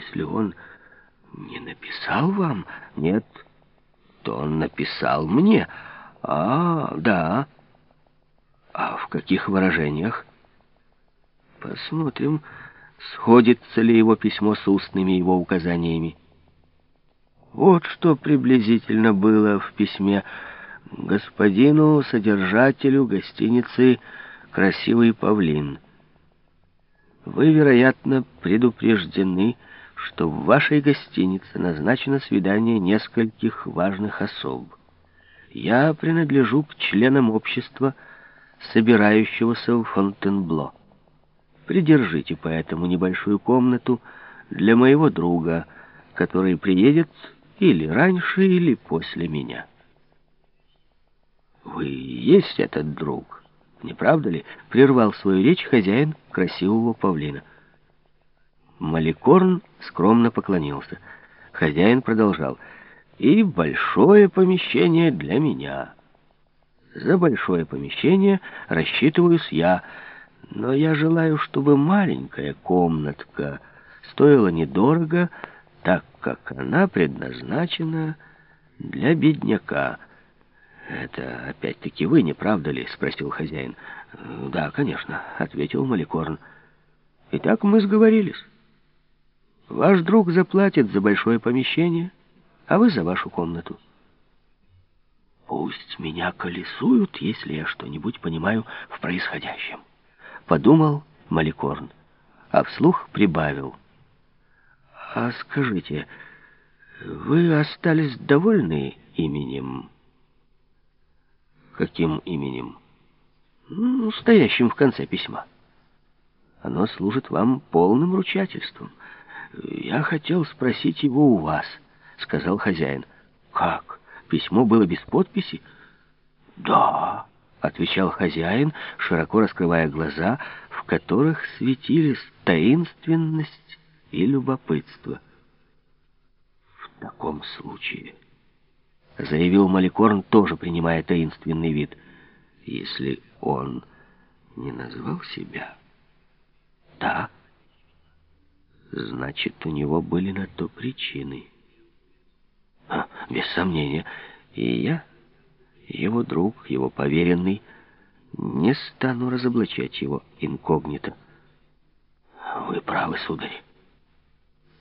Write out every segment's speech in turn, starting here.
если он не написал вам? Нет, то он написал мне. А, да. А в каких выражениях? Посмотрим, сходится ли его письмо с устными его указаниями. Вот что приблизительно было в письме господину содержателю гостиницы «Красивый павлин». Вы, вероятно, предупреждены, что в вашей гостинице назначено свидание нескольких важных особ. Я принадлежу к членам общества, собирающегося в Фонтенбло. Придержите поэтому небольшую комнату для моего друга, который приедет или раньше, или после меня. Вы есть этот друг, не правда ли? Прервал свою речь хозяин красивого павлина. Маликорн скромно поклонился. Хозяин продолжал. «И большое помещение для меня. За большое помещение рассчитываюсь я, но я желаю, чтобы маленькая комнатка стоила недорого, так как она предназначена для бедняка». «Это опять-таки вы, не правда ли?» — спросил хозяин. «Да, конечно», — ответил Маликорн. «Итак, мы сговорились». Ваш друг заплатит за большое помещение, а вы за вашу комнату. Пусть меня колесуют, если я что-нибудь понимаю в происходящем. Подумал Маликорн, а вслух прибавил. А скажите, вы остались довольны именем? Каким именем? Ну, стоящим в конце письма. Оно служит вам полным ручательством. «Я хотел спросить его у вас», — сказал хозяин. «Как? Письмо было без подписи?» «Да», — отвечал хозяин, широко раскрывая глаза, в которых светились таинственность и любопытство. «В таком случае», — заявил Маликорн, тоже принимая таинственный вид, «если он не назвал себя...» «Да». Значит, у него были на то причины. А, без сомнения, и я, его друг, его поверенный, не стану разоблачать его инкогнито. Вы правы, сударь.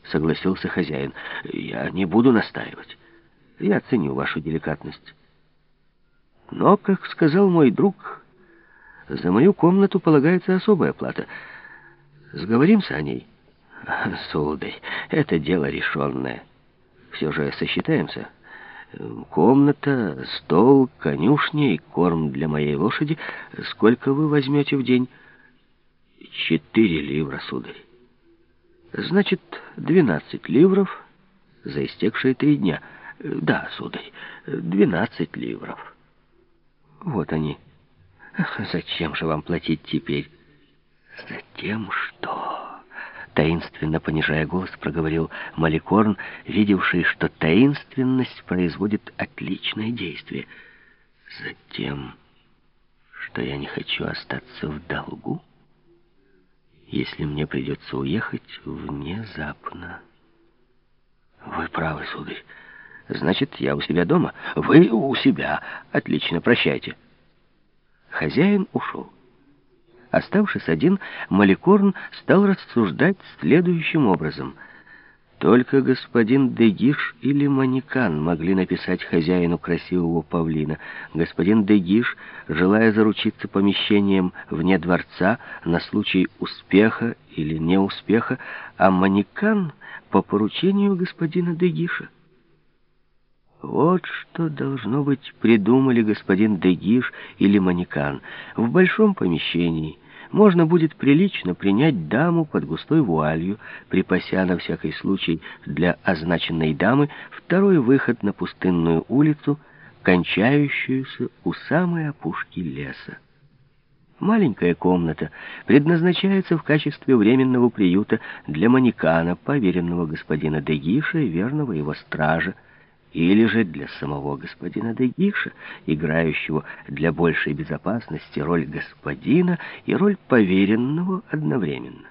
Согласился хозяин. Я не буду настаивать. Я ценю вашу деликатность. Но, как сказал мой друг, за мою комнату полагается особая плата. Сговоримся о ней. Сударь, это дело решенное. Все же сосчитаемся. Комната, стол, конюшня и корм для моей лошади. Сколько вы возьмете в день? Четыре ливра, сударь. Значит, двенадцать ливров за истекшие три дня. Да, сударь, двенадцать ливров. Вот они. Зачем же вам платить теперь? Затем что... Таинственно понижая голос, проговорил Маликорн, видевший, что таинственность производит отличное действие. Затем, что я не хочу остаться в долгу, если мне придется уехать внезапно. Вы правы, сударь. Значит, я у себя дома? Вы у себя. Отлично, прощайте. Хозяин ушел. Оставшись один, Маликорн стал рассуждать следующим образом. Только господин Дегиш или Манекан могли написать хозяину красивого павлина. Господин Дегиш, желая заручиться помещением вне дворца на случай успеха или неуспеха, а Манекан по поручению господина Дегиша. Вот что, должно быть, придумали господин Дегиш или Манекан. В большом помещении можно будет прилично принять даму под густой вуалью, припася на всякий случай для означенной дамы второй выход на пустынную улицу, кончающуюся у самой опушки леса. Маленькая комната предназначается в качестве временного приюта для манекана, поверенного господина Дегиша и верного его стража, или же для самого господина Дегиша, играющего для большей безопасности роль господина и роль поверенного одновременно.